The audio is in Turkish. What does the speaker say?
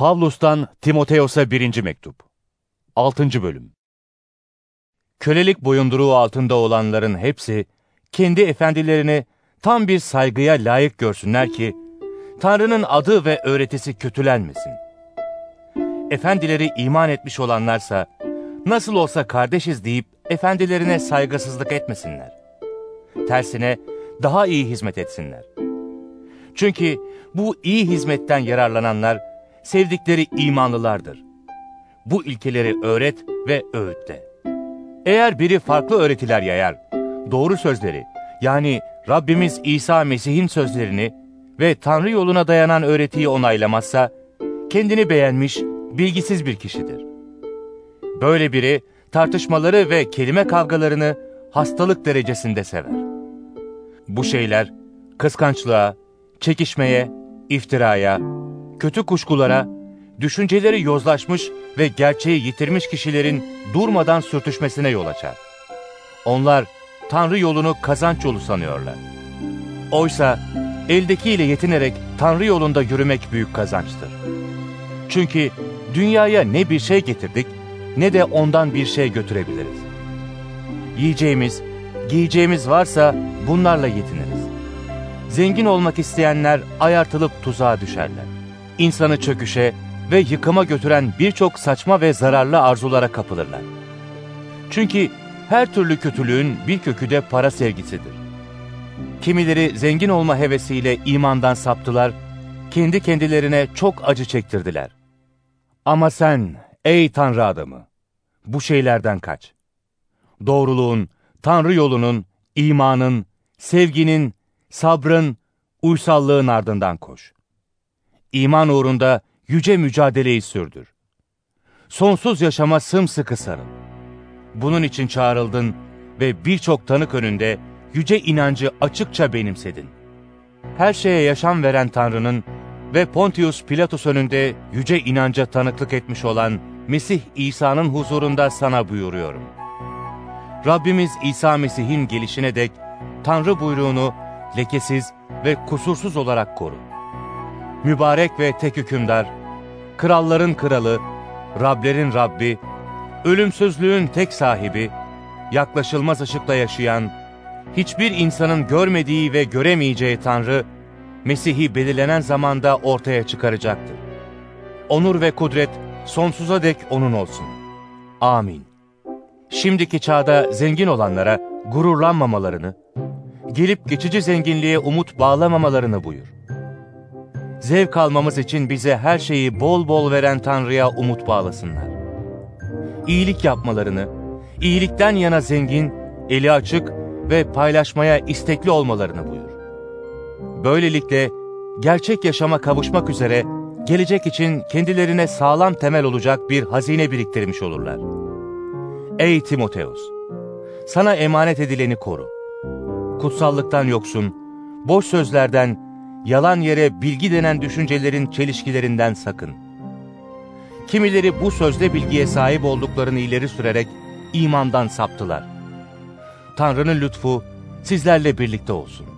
Pavlus'tan Timoteos'a birinci mektup. 6. bölüm. Kölelik boyunduruğu altında olanların hepsi kendi efendilerini tam bir saygıya layık görsünler ki Tanrı'nın adı ve öğretisi kötülenmesin. Efendileri iman etmiş olanlarsa nasıl olsa kardeşiz deyip efendilerine saygısızlık etmesinler. Tersine daha iyi hizmet etsinler. Çünkü bu iyi hizmetten yararlananlar sevdikleri imanlılardır. Bu ilkeleri öğret ve öğütle. Eğer biri farklı öğretiler yayar, doğru sözleri yani Rabbimiz İsa Mesih'in sözlerini ve Tanrı yoluna dayanan öğretiyi onaylamazsa, kendini beğenmiş, bilgisiz bir kişidir. Böyle biri tartışmaları ve kelime kavgalarını hastalık derecesinde sever. Bu şeyler kıskançlığa, çekişmeye, iftiraya, kötü kuşkulara, düşünceleri yozlaşmış ve gerçeği yitirmiş kişilerin durmadan sürtüşmesine yol açar. Onlar Tanrı yolunu kazanç yolu sanıyorlar. Oysa eldekiyle yetinerek Tanrı yolunda yürümek büyük kazançtır. Çünkü dünyaya ne bir şey getirdik ne de ondan bir şey götürebiliriz. Yiyeceğimiz, giyeceğimiz varsa bunlarla yetiniriz. Zengin olmak isteyenler ayartılıp tuzağa düşerler. İnsanı çöküşe ve yıkıma götüren birçok saçma ve zararlı arzulara kapılırlar. Çünkü her türlü kötülüğün bir kökü de para sevgisidir. Kimileri zengin olma hevesiyle imandan saptılar, kendi kendilerine çok acı çektirdiler. Ama sen, ey Tanrı adamı, bu şeylerden kaç. Doğruluğun, Tanrı yolunun, imanın, sevginin, sabrın, uysallığın ardından koş. İman uğrunda yüce mücadeleyi sürdür. Sonsuz yaşama sımsıkı sarıl. Bunun için çağrıldın ve birçok tanık önünde yüce inancı açıkça benimsedin. Her şeye yaşam veren Tanrı'nın ve Pontius Pilatus önünde yüce inanca tanıklık etmiş olan Mesih İsa'nın huzurunda sana buyuruyorum. Rabbimiz İsa Mesih'in gelişine dek Tanrı buyruğunu lekesiz ve kusursuz olarak koru. Mübarek ve tek hükümdar, kralların kralı, Rablerin Rabbi, ölümsüzlüğün tek sahibi, yaklaşılmaz ışıkla yaşayan, hiçbir insanın görmediği ve göremeyeceği Tanrı, Mesih'i belirlenen zamanda ortaya çıkaracaktır. Onur ve kudret sonsuza dek O'nun olsun. Amin. Şimdiki çağda zengin olanlara gururlanmamalarını, gelip geçici zenginliğe umut bağlamamalarını buyur. Zevk almamız için bize her şeyi bol bol veren Tanrı'ya umut bağlasınlar. İyilik yapmalarını, iyilikten yana zengin, eli açık ve paylaşmaya istekli olmalarını buyur. Böylelikle gerçek yaşama kavuşmak üzere gelecek için kendilerine sağlam temel olacak bir hazine biriktirmiş olurlar. Ey Timoteus! Sana emanet edileni koru. Kutsallıktan yoksun, boş sözlerden, yalan yere bilgi denen düşüncelerin çelişkilerinden sakın. Kimileri bu sözde bilgiye sahip olduklarını ileri sürerek imandan saptılar. Tanrı'nın lütfu sizlerle birlikte olsun.